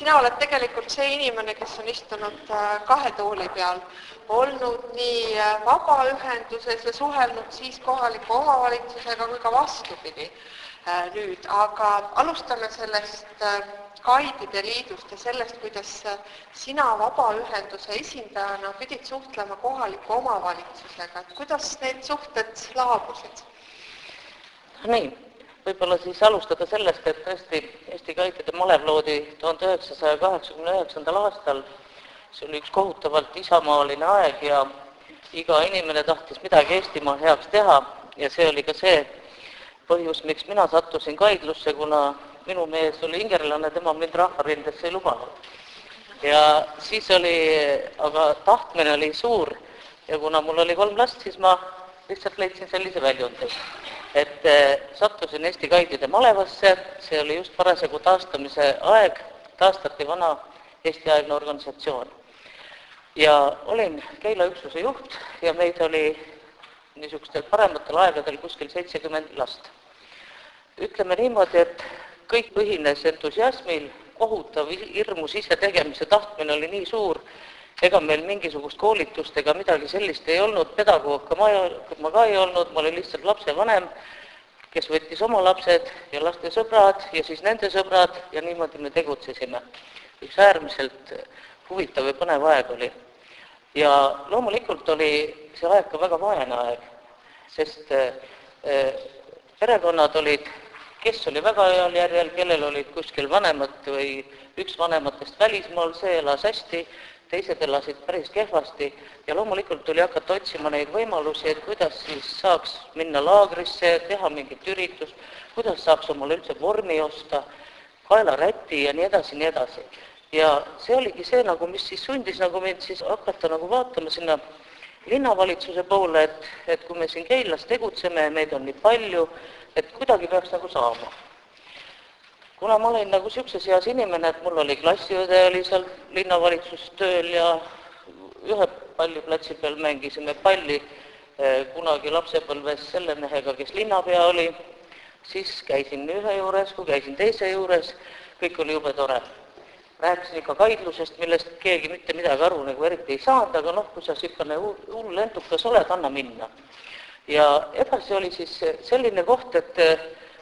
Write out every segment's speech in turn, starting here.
sina oled tegelikult see inimene, kes on istunud äh, kahe tooli peal, olnud nii äh, vabaühenduses ja suhelnud siis kohaliku omavalitsusega kui ka vastupidi. Äh, nüüd, aga alustame sellest Gaidide Liidust ja sellest, kuidas sina vabaühenduse esindajana pidid suhtlema kohaliku omavalitsusega, et kuidas need suhted laabusid? nii võib-olla siis alustada sellest, et tõesti Eesti Kaitsjate malev loodi tuhande üheksasaja kaheksakümne üheksandal aastal, see oli üks kohutavalt isamaaline aeg ja iga inimene tahtis midagi Eestimaa heaks teha. Ja see oli ka see põhjus, miks mina sattusin Kaidlusse, kuna minu mees oli ingerlane, tema mind rahvarindesse ei lubanud. ja siis oli, aga tahtmine oli suur ja kuna mul oli kolm last, siis ma lihtsalt leidsin sellise väljundi et eh, sattusin Eesti Kaidide malevasse, see oli just parasjagu taastamise aeg, taastati vana Eesti-aegne organisatsioon. ja olin Keila üksuse juht ja meid oli niisugustel parematel aegadel kuskil seitsekümmend last. ütleme niimoodi, et kõik põhines entusiasmil, kohutav hirmus isetegemise tahtmine oli nii suur, ega meil mingisugust koolitust ega midagi sellist ei olnud, pedagoog ka ma, ma ka ei olnud, ma olin lihtsalt lapsevanem, kes võttis oma lapsed ja laste sõbrad ja siis nende sõbrad ja niimoodi me tegutsesime. üks äärmiselt huvitav ja põnev aeg oli. ja loomulikult oli see aeg ka väga vaene aeg, sest äh, perekonnad olid, kes oli väga heal järjel, kellel olid kuskil vanemad või üks vanematest välismaal, see elas hästi teised elasid päris kehvasti ja loomulikult tuli hakata otsima neid võimalusi, et kuidas siis saaks minna laagrisse, teha mingit üritust, kuidas saaks omale üldse vormi osta, kaelaräti ja nii edasi, nii edasi. ja see oligi see nagu, mis siis sundis nagu mind siis hakata nagu vaatama sinna linnavalitsuse poole, et, et kui me siin Keilas tegutseme meid on nii palju, et kuidagi peaks nagu saama kuna ma olin nagu niisuguses eas inimene, et mul oli klassiõde, oli seal linnavalitsuses tööl ja ühe palliplatsi peal mängisime palli eh, kunagi lapsepõlves selle mehega, kes linnapea oli, siis käisin ühe juures, kui käisin teise juures, kõik oli jube tore. rääkisin ikka kaidlusest, millest keegi mitte midagi aru nagu eriti ei saanud, aga noh, kui sa niisugune hull lentukas oled, anna minna. ja edasi oli siis selline koht, et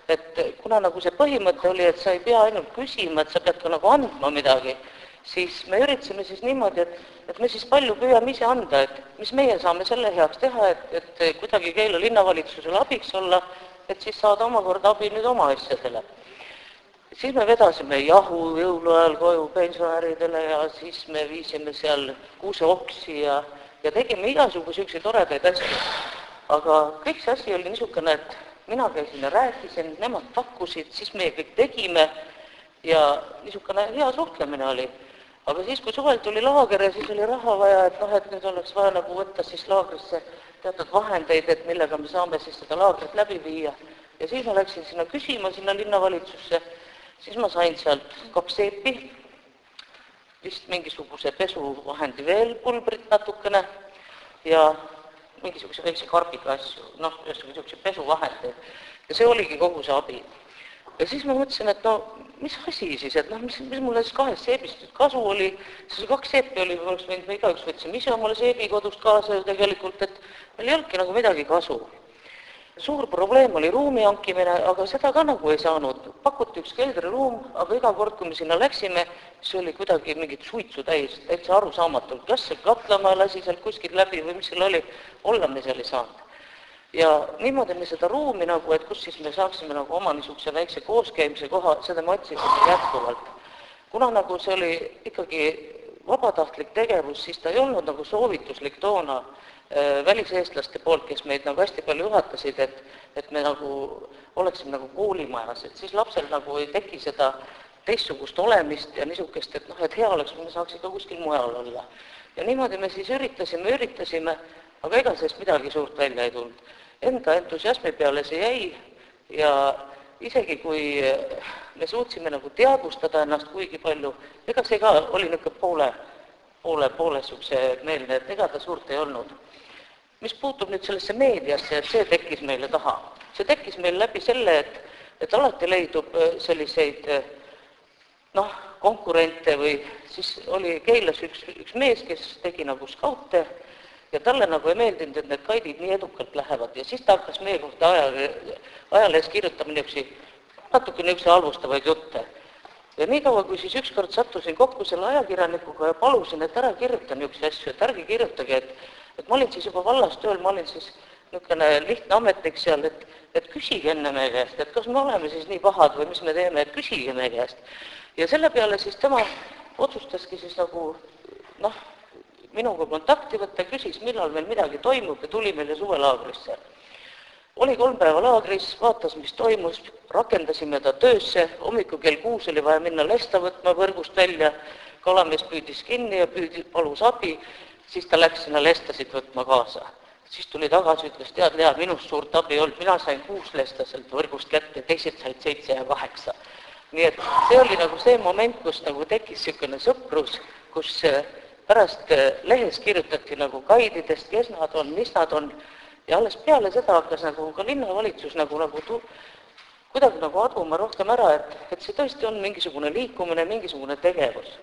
et kuna nagu see põhimõte oli, et sa ei pea ainult küsima, et sa pead ka nagu andma midagi, siis me üritasime siis niimoodi, et, et me siis palju püüame ise anda, et mis meie saame selle heaks teha, et, et kuidagi Keila linnavalitsusele abiks olla, et siis saada omakorda abi nüüd oma asjadele. siis me vedasime jahu jõuluajal koju pensionäridele ja siis me viisime seal kuuseoksi ja, ja tegime igasugu niisuguseid toredaid asju. aga kõik see asi oli niisugune, et mina käisin ja rääkisin, nemad pakkusid, siis meie kõik tegime ja niisugune hea suhtlemine oli. aga siis, kui suvel tuli laager ja siis oli raha vaja, et noh, et nüüd oleks vaja nagu võtta siis laagrisse teatud vahendeid, et millega me saame siis seda laagrit läbi viia. ja siis ma läksin sinna küsima, sinna linnavalitsusse, siis ma sain sealt kaks seepi, vist mingisuguse pesuvahendi veel, pulbrit natukene ja mingisuguse väikse karbiga asju, noh, ühesõnaga niisuguseid pesuvahendeid. ja see oligi kogu see abi. ja siis ma mõtlesin, et no mis asi siis, et noh, mis, mis mulle siis kahest seebist nüüd kasu oli, siis kaks seepi oli, oleks võinud, me igaüks võtsime ise omale seebi kodust kaasa ju tegelikult, et meil ei olnudki nagu midagi kasu suur probleem oli ruumi hankimine, aga seda ka nagu ei saanud. Pakuti üks keldriruum, aga iga kord, kui me sinna läksime, see oli kuidagi mingit suitsu täis, täitsa arusaamatult. kas see Katlamäe lasi sealt kuskilt läbi või mis seal oli, olla me seal ei saanud. ja niimoodi me seda ruumi nagu, et kus siis me saaksime nagu oma niisuguse väikse kooskäimise koha, seda me otsisime jätkuvalt. kuna nagu see oli ikkagi vabatahtlik tegevus, siis ta ei olnud nagu soovituslik toona väliseestlaste poolt, kes meid nagu hästi palju juhatasid, et, et me nagu oleksime nagu koolimajas, et siis lapsel nagu ei teki seda teistsugust olemist ja niisugust, et noh, et hea oleks, kui me saaks ikka kuskil mujal olla. ja niimoodi me siis üritasime, üritasime, aga ega sellest midagi suurt välja ei tulnud. Enda entusiasmi peale see jäi ja isegi kui me suutsime nagu teadvustada ennast kuigi palju, ega see ka oli niisugune poole, poole, poole niisuguse meelne, et ega ta suurt ei olnud. Mis puutub nüüd sellesse meediasse, et see tekkis meile taha, see tekkis meil läbi selle, et, et alati leidub äh, selliseid äh, noh, konkurente või siis oli Keilas üks, üks mees, kes tegi nagu skaute ja talle nagu ei meeldinud, et need kaidid nii edukalt lähevad. Ja siis ta hakkas meie kohta aja, ajalehes kirjutama niisuguseid natuke niisuguseid halvustavaid jutte. Ja niikaua, kui siis ükskord sattusin kokku selle ajakirjanikuga ja palusin, et ära kirjuta niisuguseid asju, et ärge kirjutage, et et ma olin siis juba vallas tööl, ma olin siis niisugune lihtne ametnik seal, et, et küsige enne meie käest, et kas me oleme siis nii pahad või mis me teeme, et küsige meie käest. ja selle peale siis tema otsustaski siis nagu noh, minuga kontakti võtta, küsis, millal meil midagi toimub ja tuli meile suvelaagrisse. Oli kolm päeva laagris, vaatas, mis toimus, rakendasime ta töösse, hommikul kell kuus oli vaja minna lesta võtma võrgust välja, kalamees püüdis kinni ja püüdis, palus abi, siis ta läks sinna lestasid võtma kaasa. Siis tuli tagasi, ütles, tead, Lea, minust suurt abi ei olnud, mina sain kuus lesta sealt võrgust kätte, teised said seitse ja kaheksa. nii et see oli nagu see moment, kus nagu tekkis niisugune sõprus, kus äh, pärast äh, lehes kirjutati nagu gaididest, kes nad on, mis nad on, ja alles peale seda hakkas nagu ka linnavalitsus nagu, nagu tu-, kuidagi nagu aduma rohkem ära, et, et see tõesti on mingisugune liikumine, mingisugune tegevus